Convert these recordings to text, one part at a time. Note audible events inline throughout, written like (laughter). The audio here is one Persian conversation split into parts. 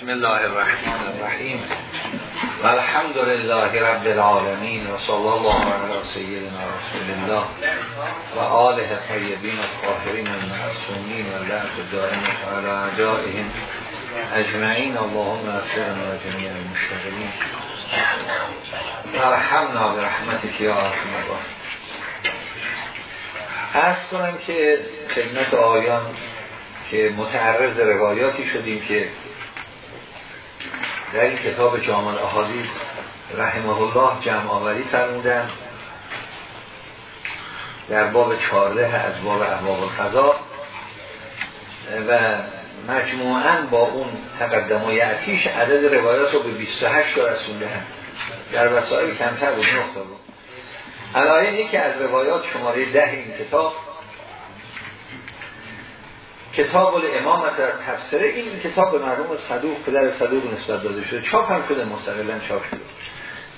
بسم الله الرحمن الرحیم. و الحمد لله رب العالمین و صلی الله علی سیدنا رسول الله و آله طیبین و طاهرین المعصومین و لعنت دائم علی اعدائهم اجمعین. اللهم اغفرنا و جمیع المشتغلین ارحمنا برحمتك یا ارحم الراحمین. ارز کنم که خدمت آیان که متعرض روایاتی شدیم که در این کتاب جامع احادیث رحمه الله جمع آوری فرمودن در باب چارده از باب احباب الخضا و مجموعا با اون تقدم و یعتیش عدد روایات رو به 28 رسونده هم در وسائل کمتر بود نقطه بود. علایه یکی از روایات شماره ده این کتاب کتاب الامامت در تفسیره این کتاب به مرحوم صدوق پدر صدوق نسبت داده شده. چاپ هم شده مستقلا چاپ شده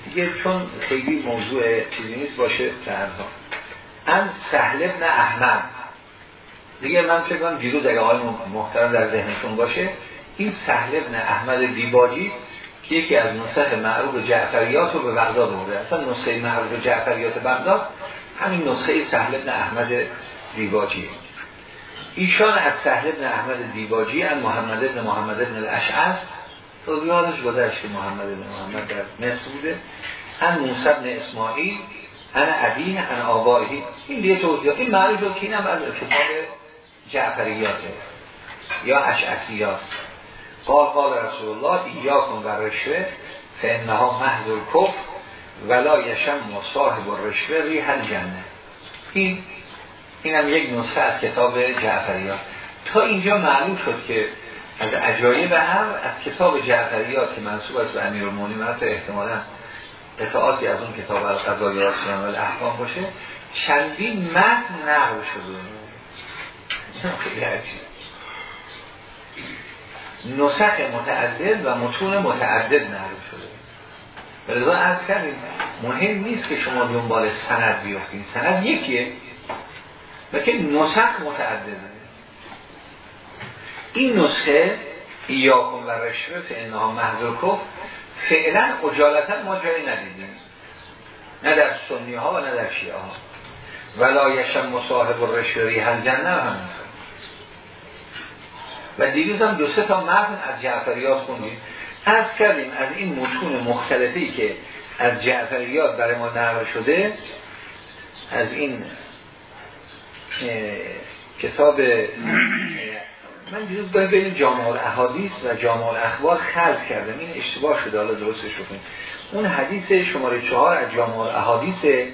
دیگه چون خیلی موضوع چیزی نیست باشه ترها ان سهل ابن احمد. دیگه من فکر کنم دیروز اگه آقای محترم در ذهنشون باشه این سهل ابن احمد دیباجی که یکی از نسخ معروف جعفریات رو به بغداد برده اصلا نسخه معروف جعفریات بغداد همین نسخه سهل ابن احمد دیباجیه. ایشان از سهل ابن احمد دیباجی از محمد ابن محمد ابن الاشعث توضیحاتش گذشت که محمد ابن محمد در مصر بوده. هم موسی ابن اسماعیل ان عدین ان آبایی این دیگه توضیحات این معروف که اینم از کتاب جعفریاته یا اشعثیات. قال قال رسول الله ایاکم و رشوه فانها محض کف ولا یشم صاحب الرشوه ریح الجنه. این این هم یک نسخه از کتاب جعفریات. تا اینجا معلوم شد که از عجایب هم از کتاب جعفریات که منصوب است به امیر المومنین حتی احتمالا قطعاتی از اون کتاب القضایات و الاحکام باشه چندین متن نقل شده. خیلی عجیب نسخ متعدد و متون متعدد نقل شده. بلذا از کردیم مهم نیست که شما دنبال سند بیافتین سند یکیه. لیکن نسخ متعدده. این نسخه ایاکم و رشوه فانها محضر کف فعلا اجالتا ما جایی ندیدیم. نه در سنی ها و نه در شیعه ها ولایشم مصاحب و رشوه ریحل جنه هم و دیروز هم دو سه تا متن از جعفریات خوندیم. از کردیم از این متون مختلفی که از جعفریات برای ما نقل شده از این کتاب من دیروز باید بین جامعه احادیث و جامعه اخبار خلق کردم. این اشتباه شده. حالا درستش بکنیم. اون حدیث شماره چهار از جامعه احادیث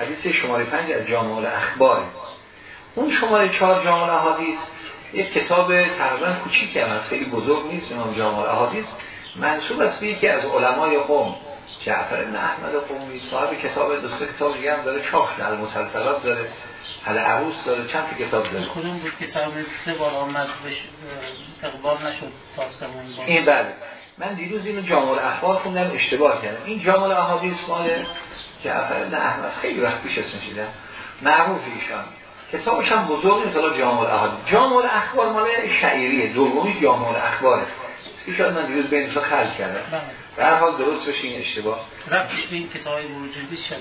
حدیث شماره پنج از جامعه اخبار اون شماره چهار جامعه احادیث یک کتاب تقریبا کوچیک هم هست. خیلی بزرگ نیست اون جامعه احادیث منصوب است به یکی از علمای قوم جعفر بن احمد قومی. صاحب کتاب دوسته کتاب دیگه هم داره. چاپ در مسلسلات داره. حالا عروس داره چند تا کتاب داره؟ کدوم بود کتاب سه بار آمد بش اقبال نشد این بله. من دیروز اینو جامعه اخبار خوندم اشتباه کردم. این جامعه احادیث مال جعفر بن احمد. خیلی وقت پیش اسمش دیدم. معروف ایشان. کتابش هم بزرگ مثلا جامعه احادیث جامعه اخبار مال شعیریه دومی جامعه اخباره ایشان من دیروز بینشون خرج کردم. در هر حال درست بشه این اشتباه. رفتش به این کتاب موجودی شجاع.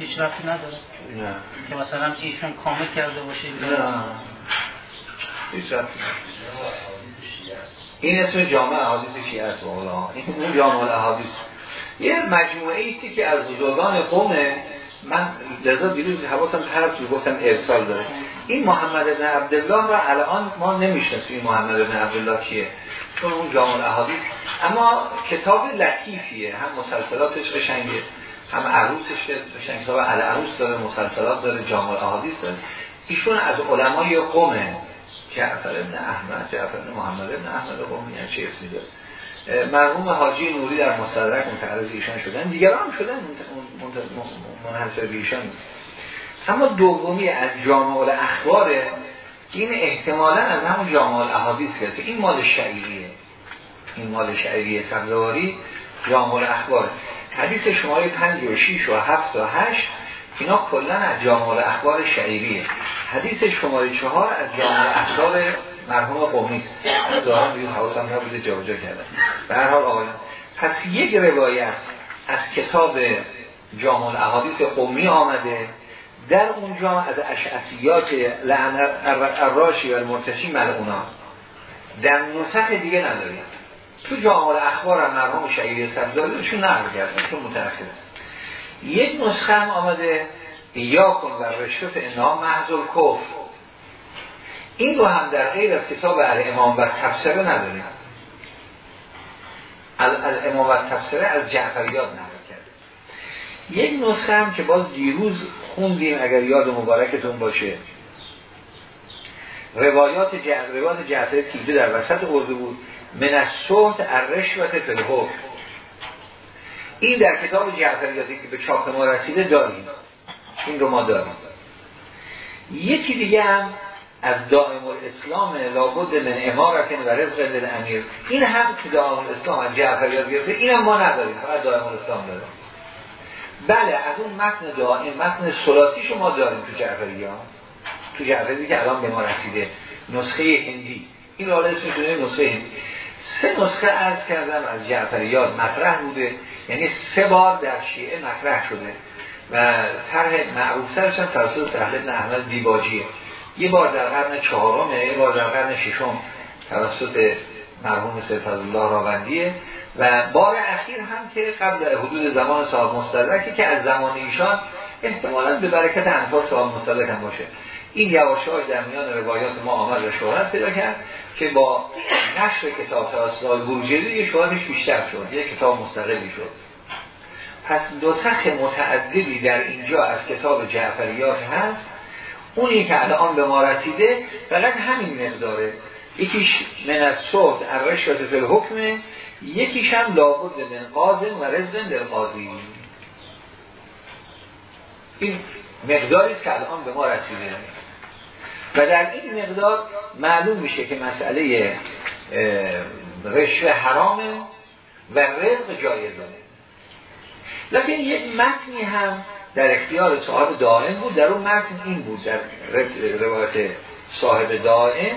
هیچ رفتی نداره. نه. که مثلا ایشون کامل کرده باشه نه. هیچ رفتی این اسم جامعه احادیث شیعه است؟ والا. این اون جامعه احادیث یه مجموعه ایستی که از بزرگان قومه من لذا دیروز حواسم طرف تو گفتم ارسال داره. این محمد بن عبدالله را الان ما نمی‌شناسیم محمد بن عبدالله کیه. چون اون جامعه احادیث اما کتاب لطیفیه. هم مسلسلاتش قشنگه. هم عروسش قشنگ کتاب عروس داره مسلسلات داره جامعه احادیث داره. ایشون از علمای قومه جعفر ابن احمد جعفر ابن محمد ابن احمد قومی یعنی چه اسمی داره. مرحوم حاجی نوری در مصدرک متعرض ایشان شدن. دیگر هم شدن منحصر به ایشان اما دومی از جامعه اخباره این احتمالا از همون جامعه احادیث کرده این مال شعیریه. این مال شعیریه سبزواری جامعه اخباره حدیث شماره 5 و 6 و 7 و 8 اینا کلا از جامعه اخبار شعیریه. حدیث شماره 4 از جامعه اخبار مرحوم قومی است. ظاهرا دیگه حواسم نبوده جابجا کردم. به آقایان پس یک روایت از کتاب جامع الاحادیث قومی آمده. در اونجا از اشعسیات لعن الراشی و المرتشی ملعونا در نسخ دیگه نداریم. تو جامع اخبار هم مرحوم شعیر سبزاریشون نقل کردن چون یک نسخه هم آمده یا کن و رشوت انها محضول کفر. این رو هم در غیر از کتاب امام و تفسره نداریم. امام و تفسره از جعفریات نقل کرده. یک نسخه هم که باز دیروز خوندیم اگر یاد مبارکتون باشه. روایات جعفر روایات جعفر تیده در وسط ارده بود. من از صحت الرشوت فلحکم این در کتاب جعفریاتی که به چاپ ما رسیده داریم. این رو ما داریم. یکی دیگه هم از دائم الاسلام لابد من امارت و رزق امیر. این هم که دائم الاسلام از جعفریات گرفته. این هم ما نداریم. فقط دائم الاسلام داریم. بله از اون متن دائم متن سلاتی شما داریم تو جعفریات تو جعفری که الان به ما رسیده. نسخه هندی. این را اسمش نسخه هندی. سه نسخه از کردم از جعفریات مطرح بوده. یعنی سه بار در شیعه مطرح شده و طرح معروفترش هم توسط اهل احمد دیباجیه یه بار در قرن چهارمه یه بار در قرن ششم توسط مرحوم سید الله راوندیه. و بار اخیر هم که قبل حدود زمان صاحب مستدرکی که از زمان ایشان احتمالا به برکت انفاس صاحب مستدرک هم باشه. این یواشاش در میان روایات ما آمد و شهرت پیدا کرد که با نشر کتاب بروجردی یه شهرتش بیشتر شد یه کتاب مستقلی شد. پس دو سخ متعددی در اینجا از کتاب جعفریات هست. اونی که الان به ما رسیده فقط همین مقداره. یکیش من از صحت الرشوت فی الحکمه یکیش هم لابد من قاضن و رزن در قاضی. این مقداری که الان به ما رسیده. و در این مقدار معلوم میشه که مسئله رشوه حرامه و رزق جایزه لیکن یک متنی هم در اختیار صاحب دائم بود در اون متن این بود در روایت صاحب دائم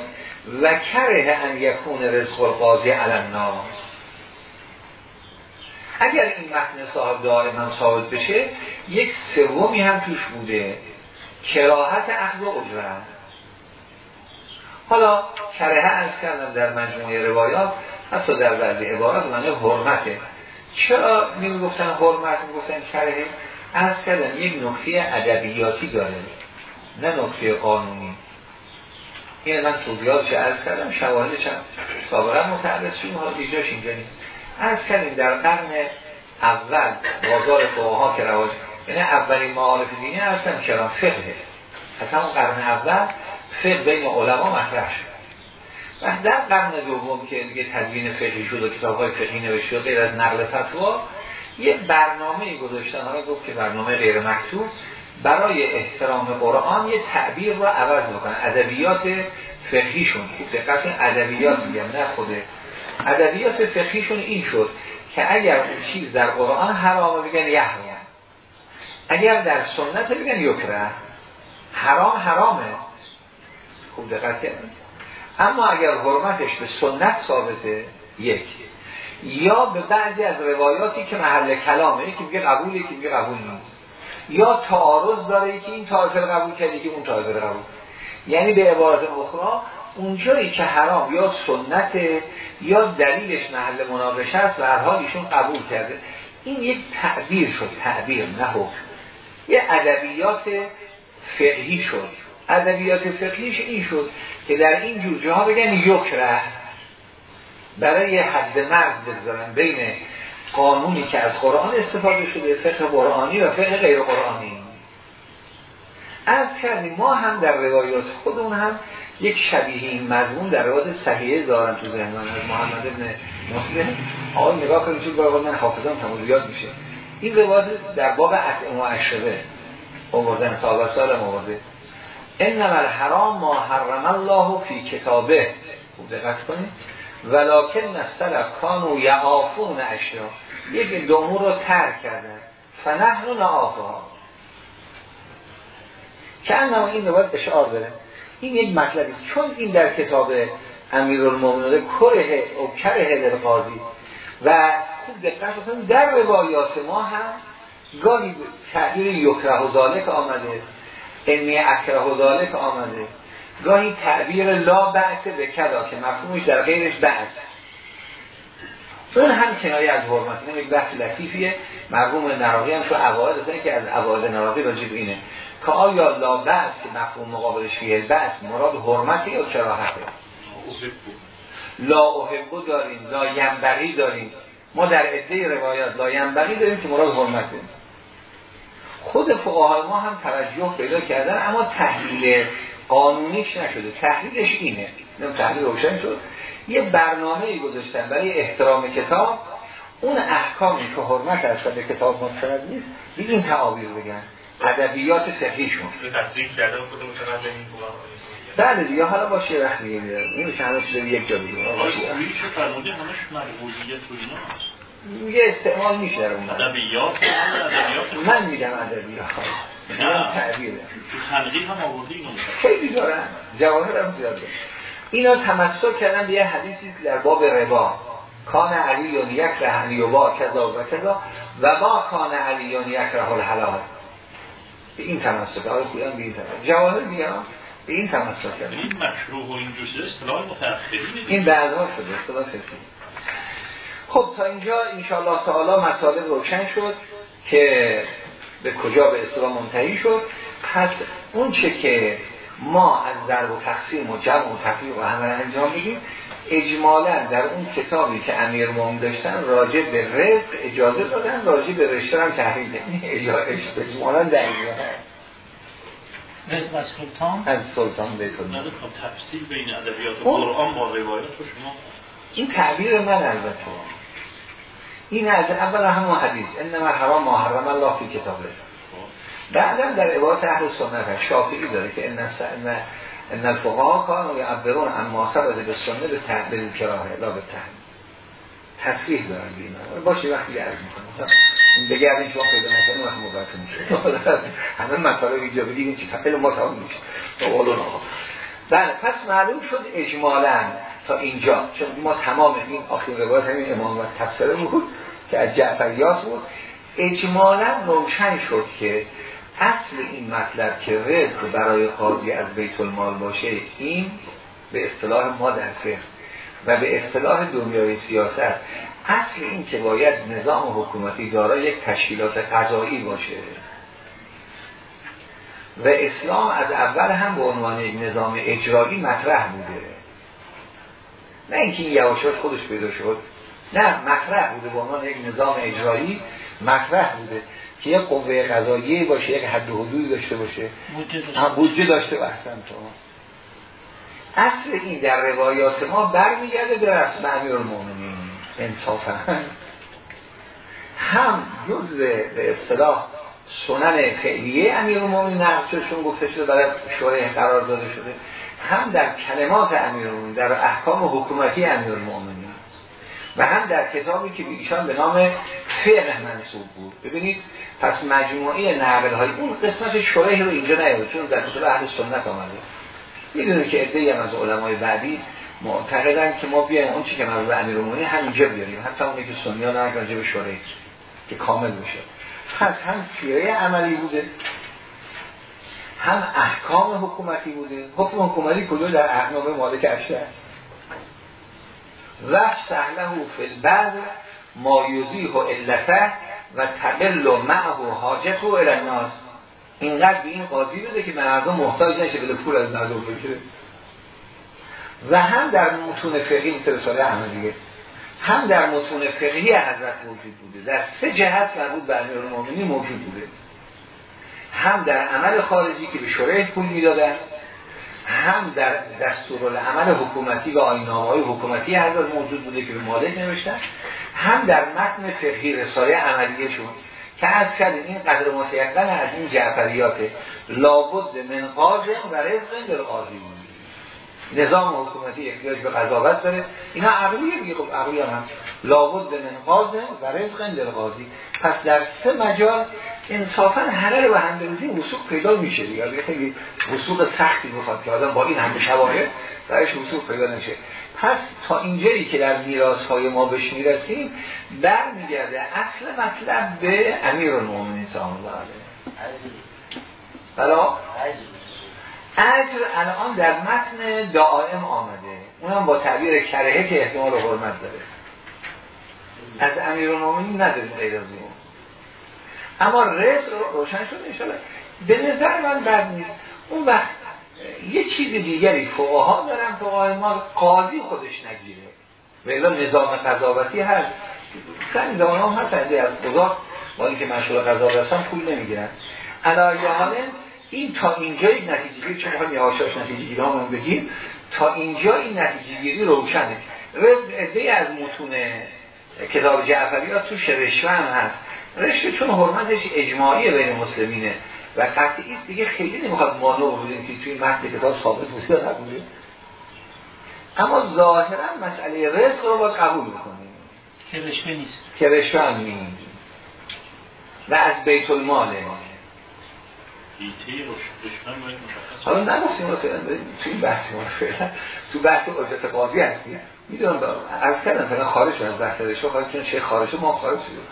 و کره ان یکون رزق القاضی علم اگر این متن صاحب دائم هم ثابت بشه یک سومی هم توش بوده کراهت اخذ اجرت. حالا کره از کردم در مجموعه روایات حتی در بعضی عبارات معنی حرمته. چرا نمی گفتن حرمت؟ می گفتن کره از کردم یک نکته ادبیاتی داره. نه نکته قانونی. این من توضیحات از کردم شواهدش هم سابقا متعرض شدیم حالا دیجاش اینجا نیست. کردیم در قرن اول بازار فقها که رواج یعنی اولین معارف دینی هستم چرا؟ فقه. از همون قرن اول فقه بین علما مطرح شد. و در قرن دوم که دیگه تدوین فقهی شد و کتاب های فقهی نوشته غیر از نقل فتوا یه برنامه گذاشتن. حالا گفت که برنامه غیر مکتوب. برای احترام قرآن یه تعبیر رو عوض بکنن ادبیات فقهیشون. خوب دقت ادبیات میگم نه خوده ادبیات فقهیشون این شد که اگر چیز در قرآن حرامه بگن یحرم اگر در سنت بگن یکره. حرام حرامه. خوب دقت اما اگر حرمتش به سنت ثابته یک. یا به بعضی از روایاتی که محل کلامه یکی میگه قبول یکی میگه قبول نیست. یا تعارض داره که این طایفه قبول کرده که اون طایفه قبول. یعنی به عبارت اخرى اونجایی که حرام یا سنت یا دلیلش محل مناقشه است و هر حال ایشون قبول کرده. این یک تعبیر شد تعبیر نه حکم. یه ادبیات فقهی شد. ادبیات فقهیش این شد که در این جور جاها بگن یکره برای حد مرز بذارن بین قانونی که از قرآن استفاده شده فقه قرآنی و فقه غیر قرآنی. از کردیم ما هم در روایات خودمون هم یک شبیه این مضمون در روایات صحیحه دارن تو من. از محمد ابن مسلم. آقای نگاه کنید تو باید من حافظم تمام یاد میشه. این روایات در باب اطعم و اشربه سال آورده. انما الحرام ما حرم الله فی کتابه. خوب دقت کنید. ولکن السلف کانو یعافون اشیا یک دومو رو ترک کردن. فنحن نعافها که انما این روایت اشعار داره این یک مطلبی است. چون این در کتاب امیرالمومنین کره او کره قاضی. و خوب دقت بکنید در روایات ما هم گاهی تعبیر یکره و ذالک آمده. علمی اکره ذالک آمده. گاهی تعبیر لا بعث به کدا که مفهومش در غیرش بعث. اون هم کنایه از حرمت این یک بحث لطیفیه. مرحوم نراقی هم تو عوائد که از عوائد نراقی راجب اینه. که آیا لا بعث که مفهوم مقابلش فیه بعث مراد حرمتی یا کراهته؟ لا احبو داریم لا ینبغی داریم. ما در عده روایات لا ینبغی داریم که مراد حرمته. خود فقهای ما هم توجه پیدا کردن اما تحلیل قانونیش نشده. تحلیلش اینه. تحلیل روشن شد. یه برنامه گذاشتن برای احترام کتاب. اون احکامی که حرمت از به کتاب مستند نیست به این تعابیر بگن. ادبیات فقهیشون بله دیگه حالا باشه وقت دیگه میدارم این میشه همه چیز یک جا بگیم یه استعمال میشه در اون ادبیات من میگم ادبیات. نه. تعبیره هم آوردی خیلی دارن جواهر هم زیاد اینا تمسک کردن به یه حدیثی در باب ربا. کان علی یک رهنی و با کذا و کذا و با کان علی یک ره الحلال. به این تمسک آقای خویان به این تمسک جواهر میگم به این تمسک کردن این مشروع و این جوشه اصطلاح متأخرین این بعدها شده. اصطلاح فقهی خب تا اینجا انشاءالله تعالی مطالب روشن شد که به کجا به اصطلاح منتهی شد. پس اون چه که ما از ضرب و تقسیم و جمع و تفریق و همه انجام میدیم اجمالا در اون کتابی که امیر مومن داشتن راجع به رزق اجازه دادن راجع به رشته هم تحریل اجمالا در رزق از سلطان؟ از سلطان بیت خب تفصیل بین ادبیات و قرآن با روایت شما این تعبیر من البته. این از اول همون حدیث انما حرام ما حرم الله فی کتابه. بعدا در عبارت اهل سنت شافعی داره که ان ان ان الفقها کانوا یعبرون عن ما ثبت به سنت به تعبیر کراهه لا به تصریح دارن بینا باشه وقتی عرض می‌کنم. بگردین شما پیدا نکنید وقت مبارک میشه. (laughs) همه مطالب اینجا بگیرین چی تفعیل ما تمام میشه بله پس معلوم شد اجمالا تا اینجا. چون ما تمام این آخر روایت همین امام و تفسیر بود. که از جعفریات بود اجمالا روشن شد که اصل این مطلب که رزق برای قاضی از بیت المال باشه این به اصطلاح ما در فقه و به اصطلاح دنیای سیاست اصل این که باید نظام حکومتی دارای یک تشکیلات قضایی باشه. و اسلام از اول هم به عنوان یک نظام اجرایی مطرح بوده. نه اینکه این یواشاش خودش پیدا شد نه مطرح بوده به عنوان یک نظام اجرایی مطرح بوده که یک قوه قضاییه باشه یک حد و حدودی داشته باشه. بودجه داشته بحثن تو. اصل این در روایات ما برمیگرده به رسم امیر المومنین انصافا. هم جز به اصطلاح سنن فعلیه امیر المومنین نقششون گفته شده برای شورای قرار داده شده. هم در کلمات امیر در احکام حکومتی امیر المومنین و هم در کتابی که ایشان به نام فقه منصوب بود. ببینید پس مجموعه نقل های اون قسمت شریح رو اینجا نیارد چون در کتاب اهل سنت آمده. می‌دونید که ادهی هم از علمای بعدی معتقدن که ما بیایم اون چی که مربوط به امیرالمومنین همینجا بیاریم. حتی اونی که سنی ها راجع به که کامل بشه. پس هم سیره عملی بوده هم احکام حکومتی بوده. حکم حکومتی کجا در احنامه مالک اشتر و سهله فی البعض ما یزیح علته و تقل و معه و حاجت و الناس. اینقدر به این قاضی بده که مردم محتاج نشه به پول از مردم بگیره. و هم در متون فقهی مثل همه دیگه هم در متون فقهی حضرت موجود بوده. در سه جهت مربوط به امیر موجود بوده. هم در عمل خارجی که به شورای پول می‌دادن هم در دستورالعمل حکومتی و های حکومتی حضرت موجود بوده که به مالک نوشتن هم در متن فقهی رساله عملیشون که از کردیم این قدر متیقن از این جعفریات لابد من قاضم و رزق در قاضی. نظام حکومتی احتیاج به قضاوت داره. اینا عقلیه دیگه. خب عقلی هم هست لابد منقاضه و رزق للقاضی پس در سه مجال انصافا همه رو به هم بریزیم وسوق پیدا میشه دیگه. خیلی وسوق سختی می‌خواد که آدم با این همه شواهد درش وسوق پیدا نشه. پس تا اینجایی که در میراث های ما بهش می‌رسیم برمیگرده اصل مطلب به امیر المؤمنین سلام الله بلا اجر الان در متن دائم آمده. اونم با تعبیر کرهه که احتمال حرمت داره. از امیر المؤمنین نداریم غیر اما رز روشن شده انشاءالله. به نظر من بد نیست. اون وقت یه چیز دیگری فقها دارن فقهای ما قاضی خودش نگیره. ولی نظام قضاوتی هست. خیلی زمان هم هست از قضا با اینکه مشهور قضاوت هستن پول نمی‌گیرن. علایه حاله این تا اینجا یک نتیجه گیری چون می‌خوایم یه نتیجه گیری هم بگیم تا اینجا این نتیجه گیری روشنه. رزق از متون کتاب جعفری ها تو رشوه هم هست. رشوه چون حرمتش اجماعی بین مسلمینه. و قطعی است دیگه خیلی نمی‌خواد مانور بودیم که توی متن کتاب ثابت بوده قبوله اما ظاهرا مسئله رزق رو باید قبول بکنیم. که رشوه نیست. که رشوه هم نیست و از بیت الماله حالا نگفتیم رو فعلا تو این بحثی ما فعلا. تو بحث عجت قاضی هستیم می‌دونم از کردم فعلا خارج از بحث رشوه خارج چون چه خارج ما خارج شدیم.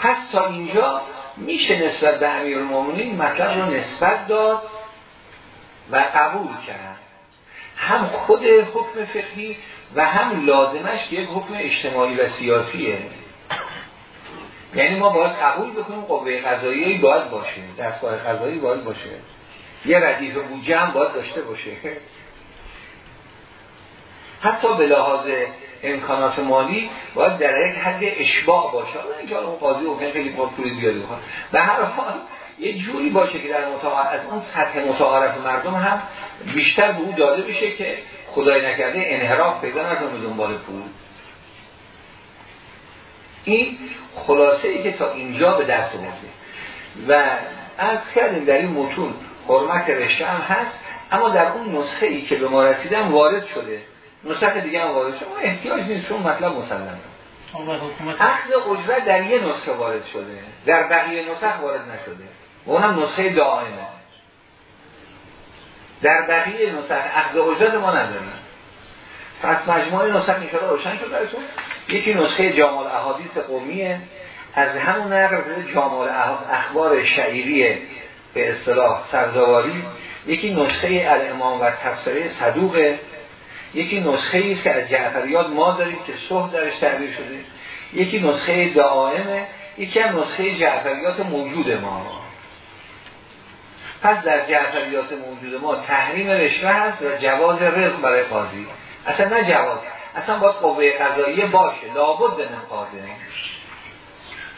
پس تا اینجا میشه نسبت به امیر المومنین مطلب رو نسبت داد و قبول کرد. هم خود حکم فقهی و هم لازمش یک حکم اجتماعی و سیاسیه. یعنی ما باید قبول بکنیم قوه قضایی باید باشه دستگاه قضایی باید باشه. یه ردیف بودجه هم باید داشته باشه. حتی به لحاظ امکانات مالی باید در یک حد اشباع باشه. اینجا اون قاضی ممکن خیلی پول زیادی بکنه. به هر حال یه جوری باشه که در از اون سطح متعارف مردم هم بیشتر به او داده بشه که خدای نکرده انحراف پیدا نکنه دنبال پول. این خلاصه ای که تا اینجا به دست اومده و از کردیم در این متون حرمت رشته هم هست اما در اون نسخه ای که به ما رسیدن وارد شده. نسخه دیگه هم وارد شده احتیاج نیست چون مطلب مسلمه. اخذ اجرت در یه نسخه وارد شده. در بقیه نسخه وارد نشده. و اونم نسخه دائمه. در بقیه نسخه اخذ اجرت ما نداریم. پس مجموعه نسخه میشه روشن شد براتون یکی نسخه جامال احادیث قومیه. از همون نقل جامال اخبار شعیری به اصطلاح سرزواری یکی نسخه الامام و تفسیره صدوقه یکی نسخه است که از جعفریات ما داریم که صح درش تعبیر شده. یکی نسخه دائمه یکی هم نسخه جعفریات موجود ما. پس در جعفریات موجود ما تحریم رشوه هست و جواز رزق برای قاضی. اصلا نه جواز اصلا باید قوه قضاییه باشه. لابد من قاضی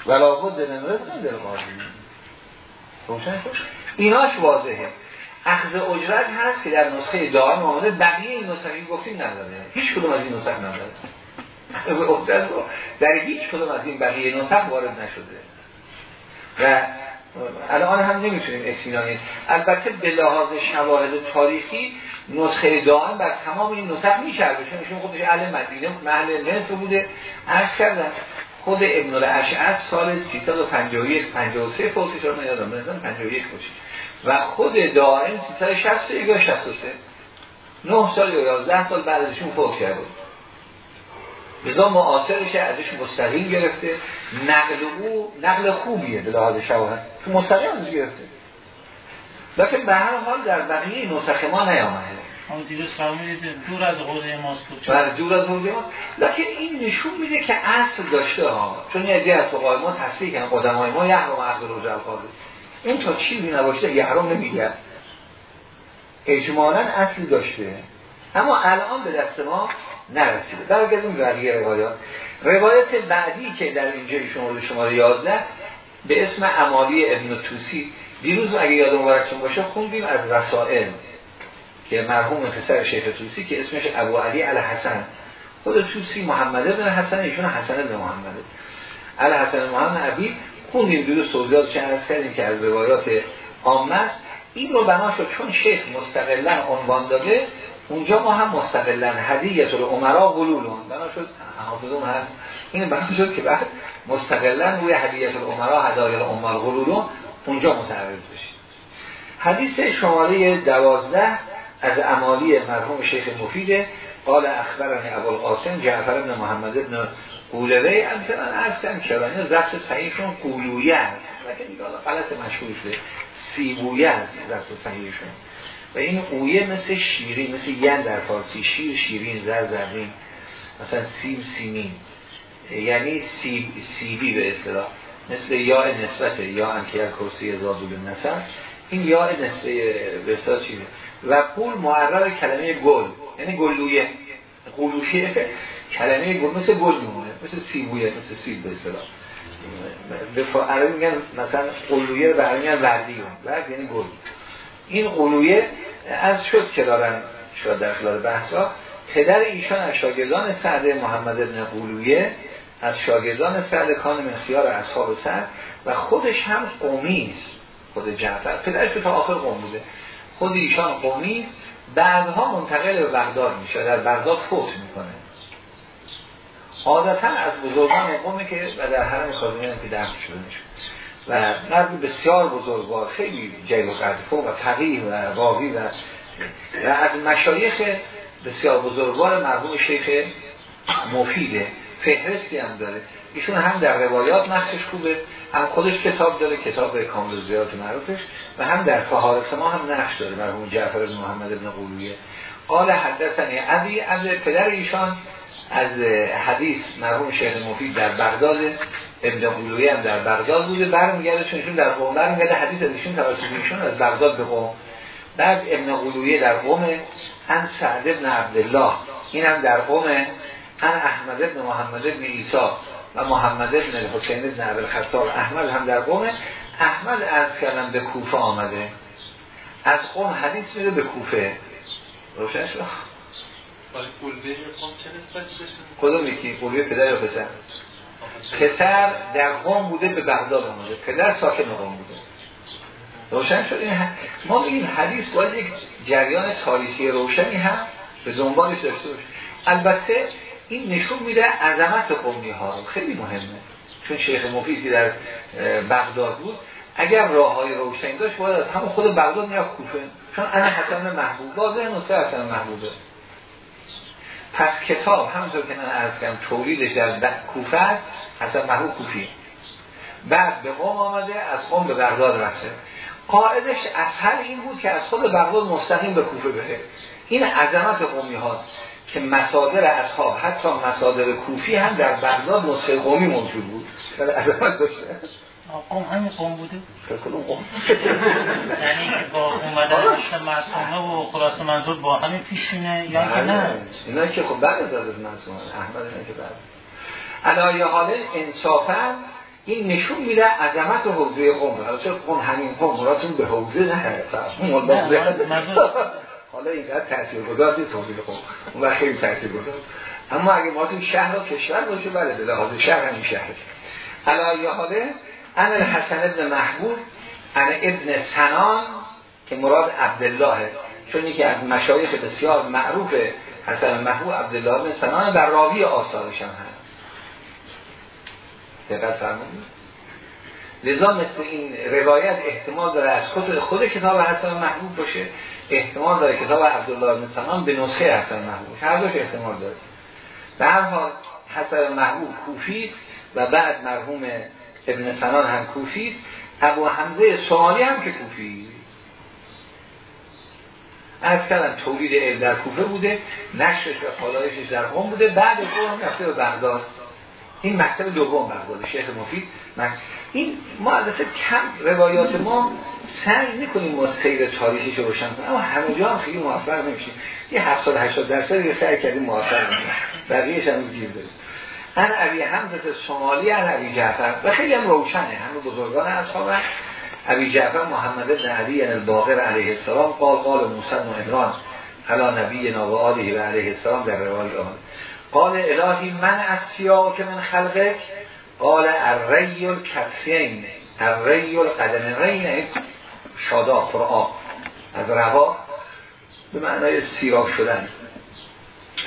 و لابد من رزق در قاضی. روشن شد؟ ایناش واضحه. اخذ اجرت هست که در نسخه دائم آمده بقیه این نسخه گفتیم نداره. هیچ کدوم از این نسخه نداره. (laughs) در هیچ کدوم از این بقیه نسخ وارد نشده. و الان هم نمی‌تونیم اطمینان البته به لحاظ شواهد تاریخی نسخه دائم بر تمام این نسخ میشه چون ایشون خودش اهل مدینه محل نصف بوده. عرض کردن خود ابن الاشعث سال 351 53 فوتی شد من یادم مثلا 51 باشه و خود دائم 361 یا 63 9 سال یا 11 سال بعد ازشون فوت کرده. بود لذا معاصرش ازش مستقیم گرفته. نقل او نقل خوبیه به لحاظ شواهد. تو مستقیم ازش گرفته. لیکن به هر حال در بقیه نسخه ما نیامده. دور از حوزه ماست. بله دور از حوزه ماست. لیکن این نشون میده که اصل داشته ها. چون یه از فقهای ما تصدیق کردن قدمای ما یحرم عقد رجع القاضی این تا چیزی نباشه یحرم نمیگه. اجمالا اصل داشته. اما الان به دست ما نرسیده. برگردیم بقیه روایات. روایت بعدی که در اینجا شما شماره 11 به اسم امالی ابن توسی. دیروز اگه یاد مبارکتون باشه خوندیم از رسائل که مرحوم پسر شیخ توسی که اسمش ابو علی الحسن. خود توسی محمد ابن حسن ایشون حسن ابن محمد. الحسن محمد عبی خوندیم دیروز توضیحات چند از کردیم که از روایات عامه است. این رو بنا شد چون شیخ مستقلا عنوان داده اونجا ما هم مستقلا هدیه العمرا غلولون بنا شد حافظون هست. این بنا شد که بعد مستقلا روی هدیه العمرا هدایل العمر غلولون اونجا متعرض بشیم حدیث شماره دوازده از امالی مرحوم شیخ مفیده قال اخبرنی ابوالقاسم جعفر بن محمد بن قولوی امثلا عرض کردم کرانه ضبط صحیحشون قولویه دیگه غلط مشهور شده. سیبویه است ضبط صحیحشون. و این اویه مثل شیرین مثل ین در فارسی. شیر شیرین زر زرین. مثلا سیب سیمین. یعنی سیب سیبی به اصطلاح. مثل یا نسبت یا انکیل کرسی زادول نصر این یا نسبه به اصطلاح چیزه و قول معرر کلمه گل. یعنی گلویه. قلوشیه کلمه گل مثل گل میمونه مثل سیبویه مثل سیب به اصطلاح. به عربی میگن مثلا قلویه و عربی میگن وردیون ورد یعنی گل. این قلویه از شد که دارن شد در خلال بحثا پدر ایشان از شاگردان سعد محمد ابن قلویه از شاگردان سعد کان منخیار اصحاب سعد و خودش هم قومی است. خود جعفر. پدرش تا آخر قوم بوده. خود ایشان قومی بعدها منتقل به بغداد میشه. در بغداد فوت می‌کنه. عادتا از بزرگان قومی که و در حرم خازمین هم که درس شده میشه و مرد بسیار بزرگوار خیلی جیل و و فقیه و راوی و و از مشایخ بسیار بزرگوار مرحوم شیخ مفیده فهرستی هم داره. ایشون هم در روایات نقشش خوبه هم خودش کتاب داره کتاب کامل زیاد معروفش و هم در فهارس ما هم نقش داره مرحوم جعفر محمد بن قلویه. قال حدثنی ابی از پدر ایشان از حدیث مرحوم شیخ مفید در بغداد ابن قلویه هم در بغداد بوده برمیگرده چون در قوم برمیگرده حدیث از ایشون توسط از بغداد به قوم بعد ابن قلویه در قوم ان سعد ابن عبدالله. این هم در قوم ان احمد ابن محمد ابن ایسا و محمد ابن الحسین ابن عبد احمد هم در قوم احمد از کردن به کوفه آمده. از قوم حدیث میره به کوفه. روشن شد؟ کدوم یکی؟ قلویه پدر یا پسر؟ پسر در قوم بوده به بغداد آمده پدر ساکن قوم بوده. روشن شد این ما میگیم حدیث باید یک جریان تاریخی روشنی هم به داشته باشه. البته این نشون میده عظمت قومی ها خیلی مهمه. چون شیخ مفیدی در بغداد بود. اگر راه های روشنی داشت باید از همون خود بغداد میاد کوفه. چون انا حسن محبوب. بازه نصر حسن محبوبه. پس کتاب همونطور که من عرض کردم تولیدش در کوفه است حسن محبوب کوفی بعد به قوم آمده از قوم به بغداد رفته. قاعدش اصل این بود که از خود بغداد مستقیم به کوفه بره. این عظمت قومی هاست که مصادر اصحاب حتی مصادر کوفی هم در بغداد نسخه قومی موجود بود. عظمت داشته. قوم همین قوم بوده؟ یعنی با اومدن مثل معصومه و خلاص منظور با همین پیشینه یا که نه؟ اینا که خب بعد از معصومه احمد اینا که بعد. علایه حاله انصافا این نشون میده عظمت حوزه قوم البته قوم همین قوم؟ مراتون به حوزه نه حالا اینقدر تاثیر گذار نیست توضیح قوم. اون وقت خیلی تاثیر گذار اما اگه ما تو شهر و کشور باشه بله به لحاظ شهر همین شهر علایه حاله انا الحسن ابن محبوب انا ابن سنان که مراد عبدالله چون یکی از مشایخ بسیار معروف حسن محبوب عبدالله ابن سنان در راوی آثارش هم هست. دقت فرمودید لذا مثل این روایت احتمال داره از خود خود کتاب حسن محبوب باشه. احتمال داره کتاب عبدالله بن سنان به نسخه حسن محبوب هر دوش احتمال داره. در هر حال حسن محبوب کوفی و بعد مرحوم ابن سنان هم کوفی ابو حمزه سوالی هم که کوفی. از کردن تولید علم در کوفه بوده نشرش و خالایشش در قوم بوده بعد قوم رفته به بغداد. این مکتب دوم بغداد شیخ مفید این ما البته کم روایات ما سعی می‌کنیم ما سیر تاریخی رو روشن کنیم اما همه جا هم خیلی موفق نمیشیم. یه 70 80 درصد سعی کردیم موفق نمیشیم بقیه‌اش هم گیر داریم ان عبی حمزه شمالی ان عبی جعفر. و خیلی هم روشنه. همه بزرگان اصحاب عبی جعفر محمد بن علی الباقر علیه السلام قال قال موسی و عمران علا نبی و و علیه السلام در روایت آمد. قال الهی من از که من خلقک؟ قال الری الکفین الری القدم ری شادا قرآن. از روا به معنای سیاه شدن.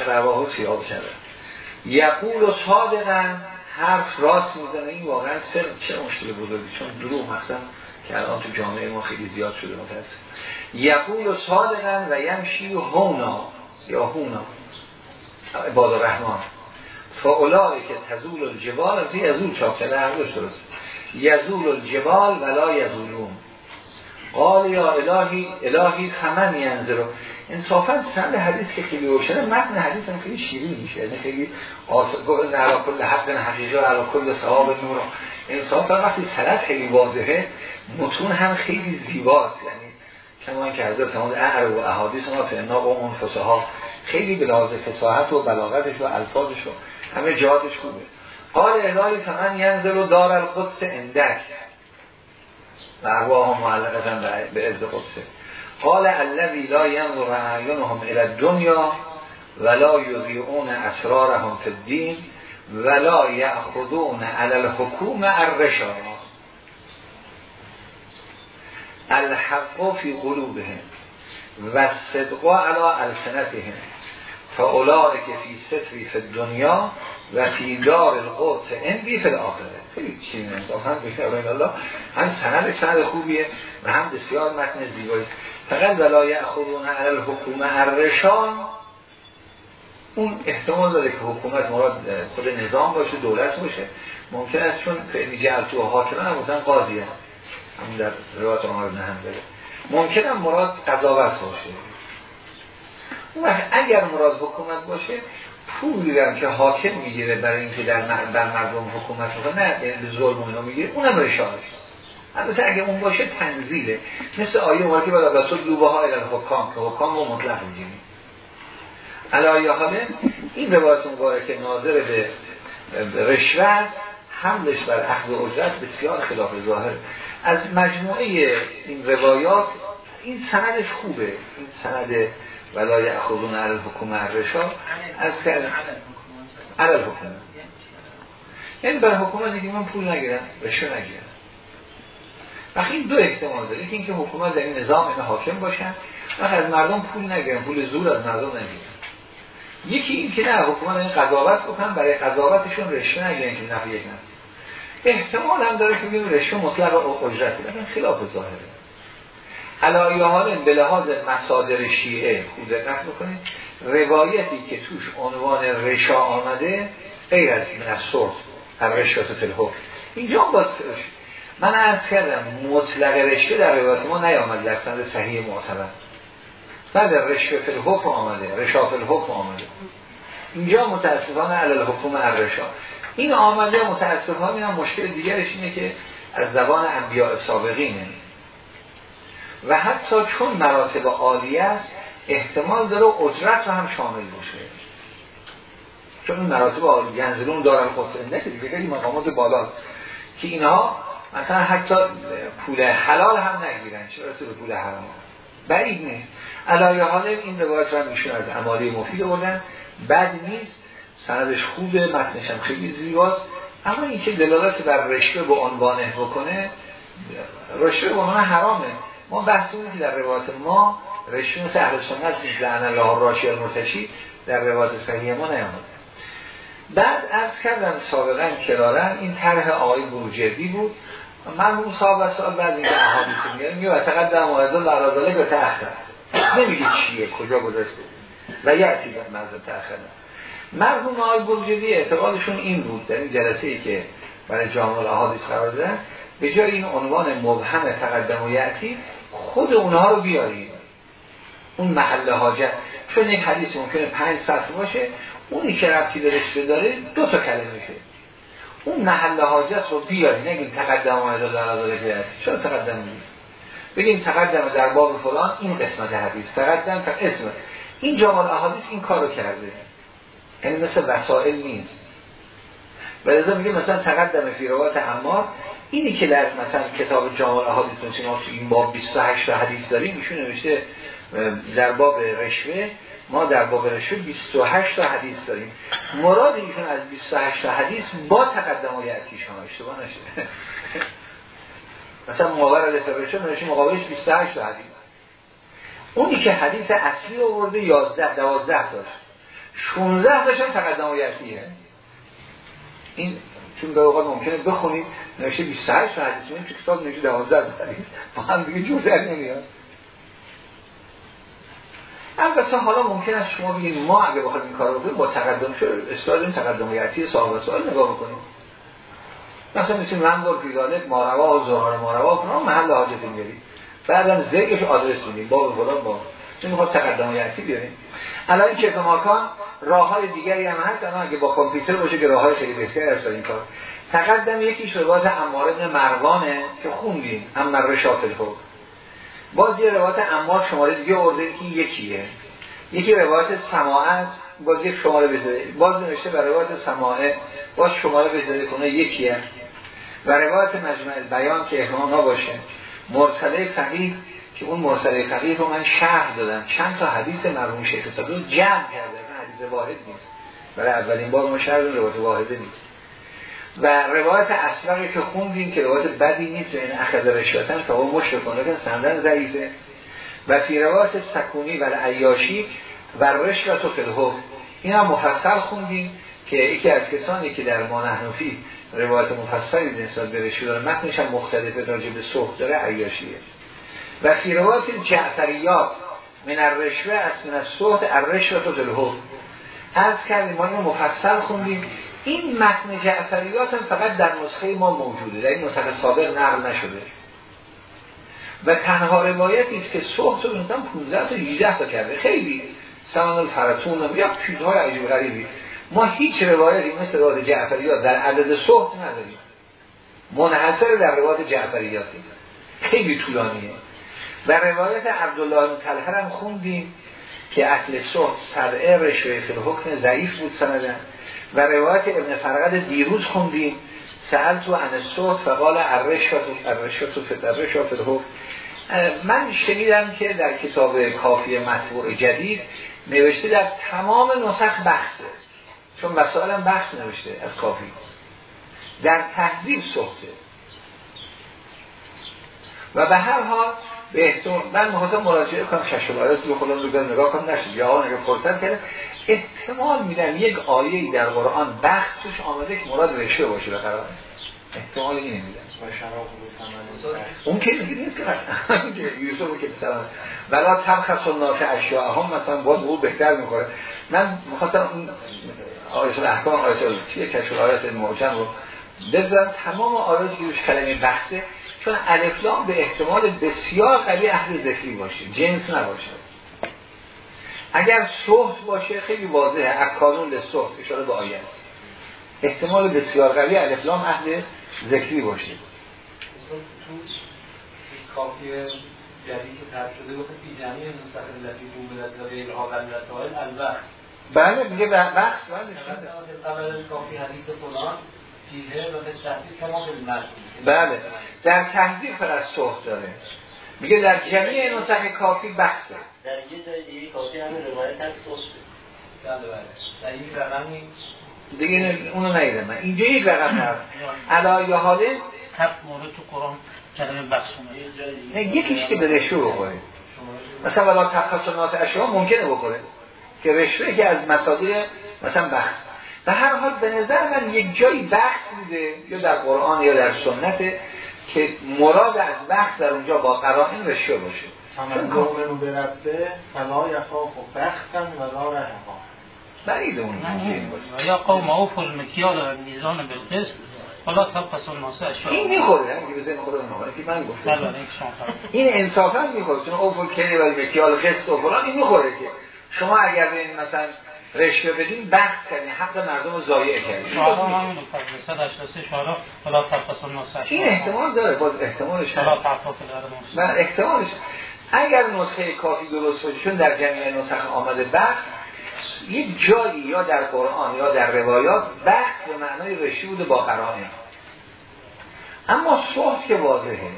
رواه سیاه شدن. یقول و صادقن حرف راست می‌زنه. این واقعا چه مشکل بزرگی؟ چون دروغ مثلا که الان تو جامعه ما خیلی زیاد شده متاسف یقول و صادقن و یمشی هونا. یا هونا. عباد الرحمن. فاولای که تزول الجبال از یزول چاپ هر درست. یزول الجبال ولا یزولون. قال یا الهی الهی خمن ینظر. انصافا سند حدیث که خیلی روشنه متن حدیث هم خیلی شیرین میشه. یعنی خیلی آسان علا کل حق حقیقه علا کل ثواب نور. انصافا وقتی سند خیلی واضحه متون هم خیلی زیباست. یعنی کما که حضرت همون اعر و احادیث ما فعنا قوم ها خیلی به لحاظ فصاحت و بلاغتش و الفاظش و همه جهاتش خوبه. قال الهی فمن ینزل و دار القدس اندک و ارواح معلقتن به از قدسه قال الذي لا ينظر اعینهم الى الدنيا ولا يضيعون اسرارهم في الدين ولا ياخذون على الحكومه الرشا. الحق في قلوبهم و على السنتهم. فاولئك فی ستری فی الدنیا و فی دار القدس اندی فی الاخره خیلی چیزی هم سند سند خوبیه و هم بسیار متن زیبایی. فقط ولای اخورون علی الحکومه الرشان اون احتمال داره که حکومت مراد خود نظام باشه دولت باشه. ممکن است چون میگه تو حاکمه هم بودن قاضی هم همون در روایت عمر بن داره. ممکن هم مراد قضاوت باشه. اون اگر مراد حکومت باشه پولی هم که حاکم می‌گیره برای اینکه در مردم حکومت می‌کنه نه به یعنی ظلم اونو می‌گیره اونم رشاست البته اگه اون باشه تنزیله. مثل آیه اومده بالا رسول لوبه ها الان حکام که حکام رو مطلق می‌گیریم علایه حاله؟ این روایت اون که ناظر به رشوت حملش بر اخذ و اجرت بسیار خلاف ظاهر. از مجموعه این روایات این سندش خوبه. این سند ولای اخذون علی حکومه رشا از کردن علی حکومه یعنی برای حکومت که من پول نگیرم رشو نگیرم. وقتی این دو احتمال داره. که اینکه حکومت در این نظام این حاکم باشن. وقتی از مردم پول نگیرن پول زور از مردم نگیرن. یکی این که نه حکومت این قضاوت بکنن برای قضاوتشون رشوه نگیرن که نفی یک احتمال هم داره که بگیم رشوه مطلق اجرت بدن خلاف ظاهره. علایه حال به لحاظ مصادر شیعه خود دقت بکنید. روایتی که توش عنوان رشا آمده غیر از این از هر رشوت تلحق. اینجا باز من از کردم مطلق رشوه در روایت ما نیامد در سند صحیح معتبر. بعد رشوه فی الحکم آمده رشا فی الحکم آمده. اینجا متاسفانه علل حکوم الرشا. این آمده متاسفانه هم مشکل دیگرش اینه که از زبان انبیاء سابقینه. و حتی چون مراتب عالی است احتمال داره اجرت رو هم شامل باشه. چون این مراتب عالی ینزلون دارن خود که دیگه مقامات بالا که اینها مثلا حتی پول حلال هم نگیرن. چرا به پول حرام؟ بعید نیست. علایه حال این روایت رو میشون از عمالی مفید بردن بد نیست. سندش خوبه. متنش هم خیلی زیباست. اما اینکه دلالت بر رشته به عنوان بکنه رشته به عنوان حرامه. ما بحث که در روایت ما رشته مثل اهل سنت نیست لعن الله راشی المرتشی در روایت صحیح ما نیامد بعد از کردم سابقا کرارن این طرح آقای بروجردی بود. مرحوم صاحب سال بعد اینکه احادیث میگه میگه تقدم در موعظه برادله به تأخر نمیگه چیه کجا گذاشته. و یعتی به مزد تأخر مرحوم آقای بروجردی اعتقادشون این بود در این جلسه ای که برای جامعه احادیث قرار به جای این عنوان مبهم تقدم و یعتی خود اونها رو بیارید. اون محل حاجت. چون یک حدیث ممکنه پنج سطح باشه اونی که رفتی درش بداره دو تا کلمه میشه. اون محل حاجت رو بیارید نگیم تقدم و در آزاده که چرا تقدم میگیم بگیم تقدم در باب فلان این قسمت حدیث تقدم تا اسم. این جامال احادیث این کارو کرده. یعنی مثل وسائل نیست. و لذا میگه مثلا تقدم فی روایت امار اینی که در مثلا کتاب جامع احادیث تو این باب 28 حدیث داریم ایشون نوشته در باب رشوه ما در باب رشوه 28 تا حدیث داریم. مراد ایشون از 28 تا حدیث با تقدم یعتی شما اشتباه نشه. (laughs) مثلا مقابل رشوه نوشته مقابلش 28 تا حدیث. اونی که حدیث اصلی آورده 11 12 داشت. 16 داشت تقدم و این چون به اوقات ممکنه بخونید نوشته 28 حدیث. این تو کتاب نوشته 12 دارید با هم دیگه جور در نمیاد. البته حالا ممکن است شما بگید ما اگه بخوایم این کار رو کنیم با تقدم شد اصلاح این تقدمیتی صاحب سوال نگاه بکنیم. مثلا می‌تونیم من بار پیدانه ماروا و زهار ماروا کنم محل حاجت میاریم بعدم زیگش آدرس میدیم. با فلان با چون می‌خواد تقدمیتی بیاریم. الان کیف ماکان راه های دیگری هم هست. اما اگه با کامپیوتر باشه که راه های خیلی بهتری هست این کار. تقدم یکیش روایت ابن مروانه که خوندیم. امر شافل خوب باز یه روایت عمار شماره دیگه ارده که یکیه. یکی روایت سماعت باز یک شماره بذاره باز نوشته بر روایت سماعه باز شماره بذاره کنه یکیه. و روایت مجمع بیان که احمام باشه. مرسله فقیه که اون مرسله فقیه رو من شرح دادم. چند تا حدیث مرحوم شیخ صدوق جمع کرده حدیث واحد نیست. برای اولین بار ما شرح روایت واحده نیست. و روایت اصلاقی که خوندیم که روایت بدی نیست و این اخذ رشوتن اون مشرکونه که سندن ضعیفه. و فی روایت سکونی و عیاشی و رشوت و فلحو این هم مفصل خوندیم که یکی از کسانی که در مانحنفی روایت مفصلی نسبت به رشوه داره متنش هم مختلفه راجع به صحب داره عیاشیه. و فی روایت جعفریات من الرشوه از من صحت الرشوه و فلحو از کردیم ما مفصل خوندیم. این متن جعفریات هم فقط در نسخه ما موجوده در این نسخه سابق نقل نشده. و تنها روایتی است که صحت رو مثلا 15 تا 18 تا کرده. خیلی سمان الفرتون یا چیزهای عجیب غریبی. ما هیچ روایتی مثل روایت جعفریات در عدد صحت نداریم. منحصر در روایت جعفریاتی خیلی طولانیه. و روایت عبدالله بن هم خوندیم که اهل صحت سرعه رشوه حکم ضعیف بود سندن. و روایت ابن فرقد دیروز خوندیم. سهل تو صحت فقال الرشوه الرشوه فی الحکم من شنیدم که در کتاب کافی مطبوع جدید نوشته در تمام نسخ بحثه چون مسائل هم بحث نوشته از کافی. در تحضیب صحته و به هر حال به احتمال من محاطم مراجعه کنم شش رو خودم رو نگاه کنم نشد. یا آن فرصت احتمال میدم یک آیه در قرآن بحث توش آمده که مراد رشوه باشه به قرار احتمال این نمیدم اون که نیست که یوسف که مثلا ولا تبخص الناس اشیاء هم مثلا باز او بهتر می‌خوره. من می‌خواستم اون آیت الاحکام آیت چیه؟ کشف آیت معجم رو بذارم. تمام آیاتی که روش کلمه بحثه چون الفلام به احتمال بسیار قوی اهل ذکری باشه. جنس نباشه. اگر صحت باشه خیلی واضحه. اکانون به صحت اشاره به آیت احتمال بسیار قوی الفلام اهل ذکری باشه. کافی جدید که تر شده گفت فی جمعی نسخ التي قوبلت و غیرها قلت الوقت بله میگه بحث بله. بله. در تحضیر فقط صحت داره. میگه در جمعی نسخ کافی بحثه در یه جای دیگه کافی همین روایت هم بله بله. رقمی دیگه اونو نیدم من. اینجا یک رقم هست. علایه حاله هفت مورد تو قرآن کلمه بخشونه نه یکیش که به رشوه بخوره مثلا ولا تخصص اشیا ممکنه بخوره. که رشوه که از مصادر مثلا بحث. و هر حال به نظر من یک جایی بحث بوده یا در قرآن یا در سنت که مراد از بحث در اونجا با قرائن رشوه باشه. چون مؤمنو برفته فلا یخاف و بختن و لا رهقا بعید اون یا قوم اوفو المکیال و میزان بالقسط حالا تبقص الناس اشیاء. این می‌خوره هم که نماره که من گفتم. بله این انصافا می‌خوره چون اوفو کلی و مکیال قسط و فلان این می‌خوره که شما اگر به این مثلا رشوه بدین بحث کنین حق مردم رو ضایع کنین شعرها همین فرد 183 شعرها حالا تبقص الناس اشیاء این احتمال داره باز احتمالش من احتمالش اگر نسخه کافی درست باشه چون در جمعی نسخه آمده بحث یک جایی یا در قرآن یا در روایات بحث به معنای رشی بوده با قرانه اما صحت که واضحه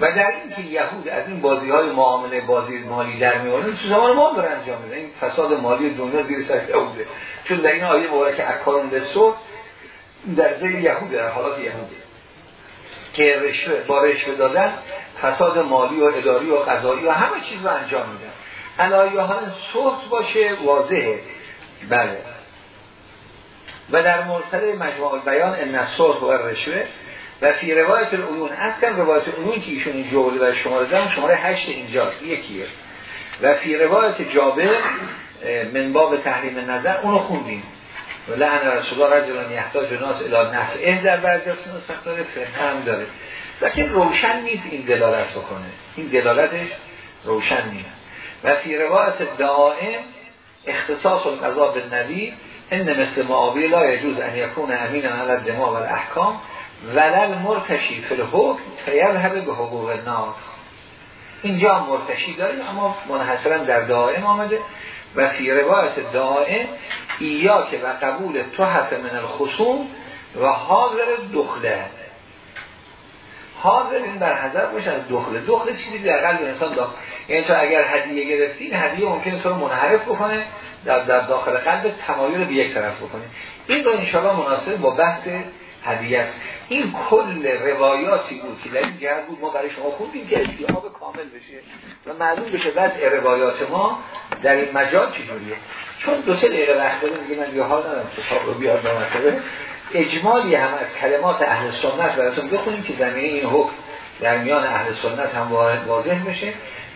و در این که یهود از این بازی های معامله بازی مالی در میارن تو زمان ما انجام میده این فساد مالی دنیا زیر سر یهوده چون در این آیه مبارک اکارون صحت در زیر یهود در حالات یهوده که رشوه با رشوه دادن فساد مالی و اداری و قضایی و همه چیز رو انجام میدن. علایه حال صحت باشه واضحه. بله. و در مرسل مجموع بیان ان و رشوه و فی روایت العیون اصلا روایت العیون که ایشون این جولی و شماره دارم شماره هشت اینجاست یکیه. و فی روایت جابر من باب تحریم نظر اونو خوندیم. و لعن رسول الله رجلان یحتاج ناس الی نفعه در بعضی نسخ داره فقه هم داره. لیکن روشن نیست این دلالت بکنه. این دلالتش روشن نیست. و فی روایت دائم اختصاص القضا به نبی ان مثل معاویه لا یجوز ان یکون امین علی الدماء و الاحکام ولل مرتشی فی الحکم فیذهب به حقوق الناس. اینجا مرتشی داریم اما منحصرا در دائم آمده و فی روایت دائم ایا که و قبول تو من الخصوم و حاضر دخله. حاضر این بر حضر باشه از دخله. دخله چیزی در قلب انسان داخل یعنی تو اگر هدیه گرفتی این هدیه ممکنه تو رو منحرف بکنه در, در داخل قلب تمایل به یک طرف بکنه. این رو انشاءالله مناسب با بحث هدیه این کل روایاتی بود که در این جهت بود ما برای شما خوندیم که استیاب کامل بشه و معلوم بشه وضع روایات ما در این مجال چجوریه. چون دو سه دقیقه وقت داریم دیگه من یه حال ندارم کتاب رو بیاد به مرتبه اجمالی هم از کلمات اهل سنت براتون بخونیم که زمینه این حکم در میان اهل سنت هم واضح بشه.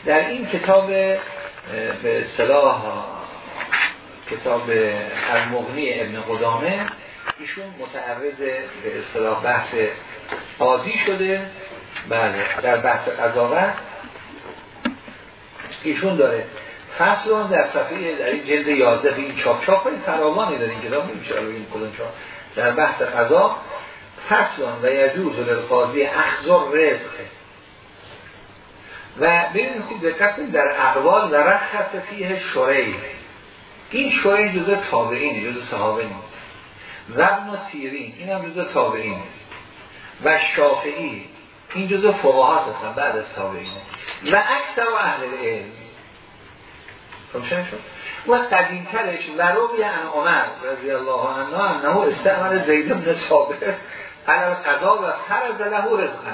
در این کتاب به اصطلاح کتاب المغنی ابن قدامه ایشون متعرض به اصطلاح بحث قاضی شده. بله در بحث قضاوت ایشون داره. فصل در صفحه در این جلد 11 این چاپ چاپ های فراوانی در این کتاب نمیشه. این کدوم چاپ. در بحث قضا فصل و یجوز للقاضی اخذر رزق. و ببینید که دقت در اقوال و رخص فیه شریع این شریع جزء تابعینه جزء صحابه نیست. و ابن سیرین این هم جزء تابعینه و شافعی این جزء فقهات هستن بعد از تابعینه و اکثر و اهل علم. روشن شد و و روی ان عمر رضی الله عنه انه استعمال زید بن ثابت علی قضا و فرض له رزقا.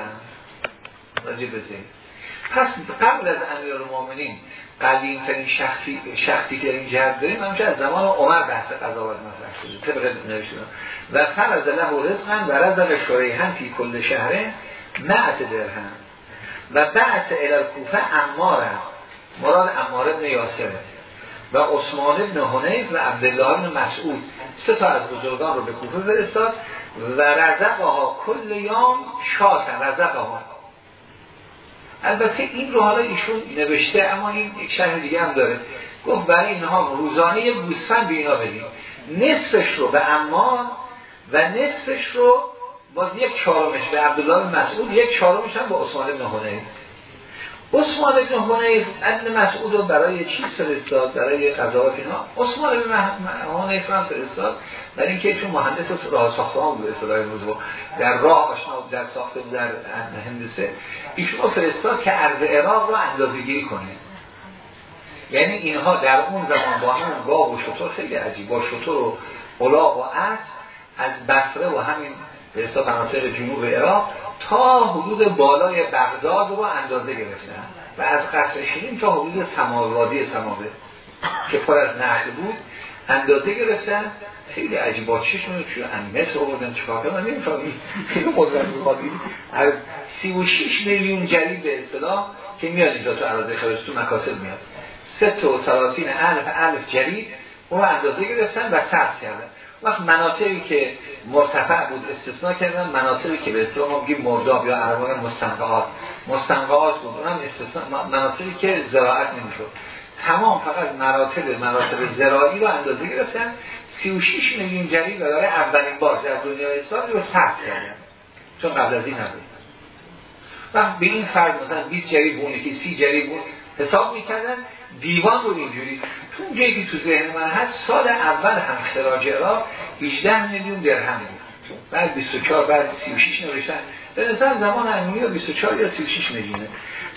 راجع بزین پس قبل از امیر المؤمنین قدیم ترین شخصی شخصی جهت داریم. همچه از زمان عمر بحث قضاوت مطرح شده طبق نوشته و فرض له رزقا و رزق شریحا فی کل شهره معت درهم. و بعث الالکوفه اماره مراد امار ابن یاسر و عثمان ابن حنیف و عبدالله ابن مسعود. سه تا از بزرگان رو به کوفه فرستاد. و رزقها کل یام شاتن. رزقها. البته این رو حالا ایشون نوشته اما این یک شرح دیگه هم داره. گفت برای اینها روزانه گوسفند به اینا بدیم نصفش رو به امان و نصفش رو باز یک چهارمش به عبدالله مسعود یک چهارمش هم به عثمان حنیف عثمان ابن حنیف ابن مسعود رو برای چی فرستاد؟ برای قضاوت اینا. عثمان ابن حنیف هم فرستاد برای اینکه چون مهندس راه ساختمان بود اصطلاح موضوع در راه آشنا در ساخته در هندسه ایشون فرستاد که عرض عراق رو اندازه‌گیری کنه. یعنی اینها در اون زمان با همون گاه و شطور خیلی عجیب با شطور و الاغ و عرض از بصره و همین به مناطق جنوب عراق تا حدود بالای بغداد رو اندازه گرفتن. و از قصر شیرین تا حدود سماوادی سماوه که پر از نخل بود اندازه گرفتن. خیلی عجیب با چشم چون انمت آوردن؟ چکار کنن من نمی‌فهمم. خیلی قدرت میخوادی از 36 میلیون جریب به اصطلاح که میاد اینجا تو عراضه خارج تو مکاسب میاد. ست و سلاسین الف الف جریب اون اندازه گرفتن و ثبت کردن. وقت مناطقی که مرتفع بود استثناء کردن مناطقی که به اصطلاح ما بگیم مرداب یا عربان مستنقعات. مستنقعات بود اونم استثناء مناطقی که زراعت نمی‌شد. تمام فقط مراتب مراتب زراعی رو اندازه گرفتن. 36 میلیون جریب برای اولین بار در دنیای اسلام رو ثبت کردن. چون قبل از این نبود. وقت به این فرد مثلا 20 جریب بود که 30 جریب بود حساب می‌کردن. دیوان رو اینجوری اونجایی که تو ذهن من هست سال اول هم خراج را 18 میلیون درهم بود. بعد 24 بعد 36 نوشتن. به نظر زمان امنی 24 یا 36 میلیونه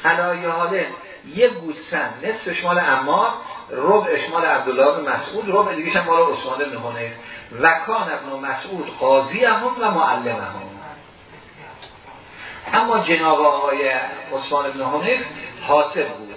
علایه حاله یه گوسفند نصف مال امار ربع مال عبدالله بن مسعود ربع دیگه هم مال عثمان بن حنیف. و کان ابن مسعود قاضی هم و معلم هم اما جناب آقای عثمان بن حنیف حاصل بود.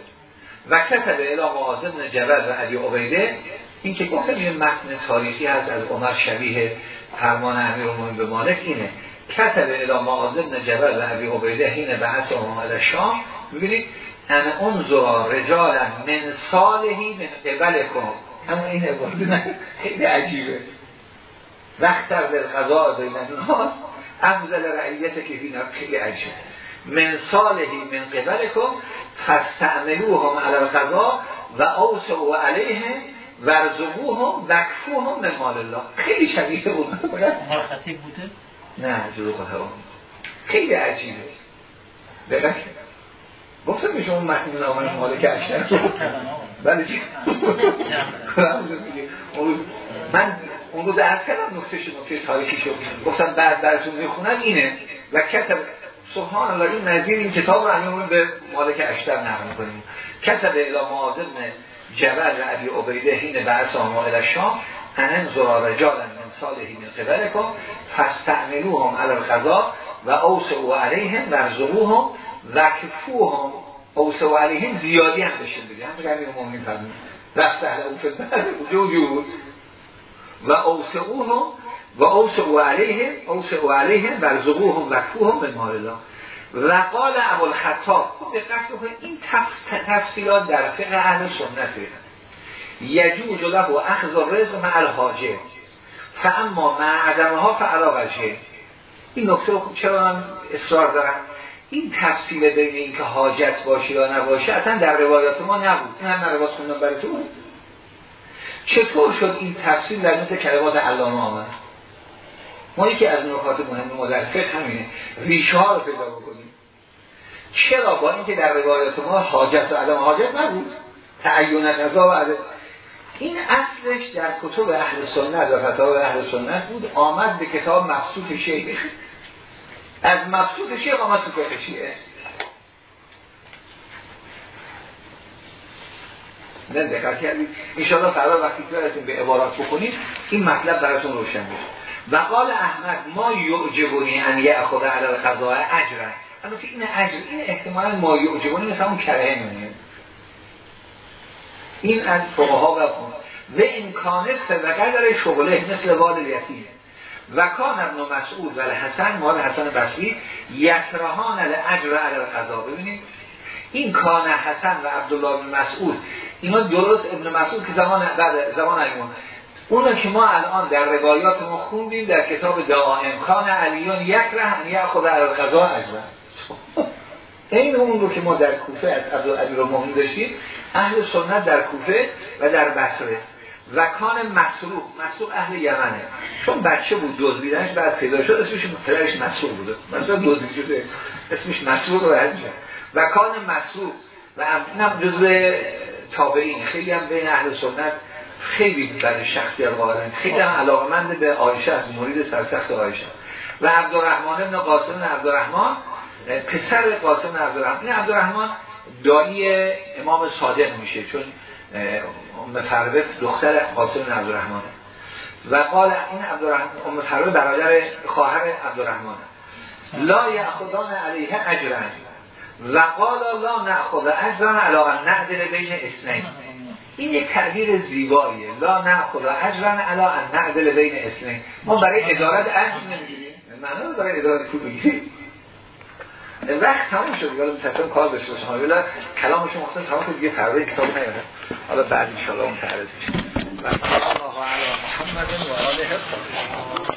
و کتب اعلام معاذ بن و علی عبیده. این که گفتم یه متن تاریخی هست از عمر شبیه فرمان امیر به مالک اینه. کتب اعلام معاذ بن و علی عبیده حین بعث محمد شام. ببینید ان انظر رجالا من صالحی من قبل کن اما این عبارت خیلی عجیبه. وقت در قضا بین الناس افضل رعیت که خیلی عجیبه. من صالحی من قبل کن فستعملوهم علی القضا و اوسعوا علیه ورزقوهم وکفوهم من مال الله. خیلی شبیه اون. خطیب بوده؟ نه جلو قهرمان خیلی عجیبه. دقیق گفتم به شما متن نامه مالک اشتر بله چی؟ من اون روز عرض کردم نکته شد نکته تاریخی شد گفتم بعد براتون می‌خونم اینه. و کتب سبحان الله این نظیر این کتاب رو همین به مالک اشتر نقل می‌کنیم. کتب اعلام معاذ جبل و عبی عبیده حین بعث آمائل شام انن زرا رجالا من صالحی من قبلکم فاستعملوهم علی القضا و اوسعوا علیهم ورزقوهم وکفوهم اوسعوا علیهم زیادی هم بشن بگه هم بگه امیر مومنین فرمون رفت او فلبر جو و اوسعوهم و اوسعوا علیهم اوسعوا علیهم ورزقوهم وکفوهم به مال الله. و قال ابوالخطاب خب دقت بکنید این تفصیلات در فقه اهل سنته یجوز له و اخذ رزق مع الحاجه فاما مع عدمها فعلا وجه. این نکته خوب چرا من اصرار دارم؟ این تفصیل بین این که حاجت باشه یا نباشه اصلا در روایات ما نبود. این هم روایات خوندم براتون چطور شد این تفصیل در مثل کلمات علامه آمد؟ ما یکی از نکات مهم ما در فقه همینه. ریشه ها رو پیدا بکنیم. چرا؟ با اینکه در روایات ما حاجت و عدم حاجت نبود. تعین قضا و عدم. این اصلش در کتب اهل سنت و فتاوی اهل سنت بود. آمد به کتاب مقصود شیخ. از مقصود شیخ آمد تو فقه شیعه نه دقت کردید. انشاءالله فردا وقتی که به عبارات بکنید این مطلب براتون روشن میشه. و قال احمد ما یعجبونی ان یأخذ علی القضاء اجرا. اما این اجر این احتمالا ما یعجبونی مثل اون کره میمونه. این از فقها و خون و امکان صدقه داره شغله مثل والد یتیم. و کان ابن مسعود و حسن مال حسن بصری یکرهان الاجر علی القضا ببینید این کان حسن و عبدالله بن مسعود اینا درست ابن مسعود که زمان بعد زمان ایمون اون که ما الان در روایات ما خوندیم در کتاب دائم. خان علیون یک رهن خود در قضا اجرا این اون رو که ما در کوفه از عبد رو مهم داشتیم اهل سنت در کوفه و در بصره و کان مسروق مسروق اهل یمنه. چون بچه بود دزدیدنش بعد پیدا شد اسمش پدرش مسروق بوده مثلا دزدید شده اسمش مسروق رو و کان مسروق. و هم جزء تابعین. خیلی هم بین اهل سنت خیلی برای شخصیت قائلن خیلی هم علاقمند به آیشه از مورید سرسخت آیشه و عبدالرحمن ابن قاسم عبدالرحمن پسر قاسم عبدالرحمن. این عبدالرحمن دایی امام صادق میشه چون ام فروه دختر قاسم ابن عبدالرحمن و قال این عبدالرحمن ام فروه برادر خواهر عبدالرحمن لا یأخذان علیه اجرن. و قال لا نأخذ اجرن علا نعدل بین اسنین این یک تعبیر زیباییه. لا نأخذ اجرن علا ان نعدل بین اسنین ما برای ادارت اجر نمی‌گیریم. معنا برای ادارت پول بگیریم. وقت تمام شد. دیگه مثلا کار داشته باشم. حالا کلام شما اصلا تمام شد. دیگه فردا کتاب نیاره حالا بعد ان شاء الله اون تعرض میشه. و الله علی محمد و آله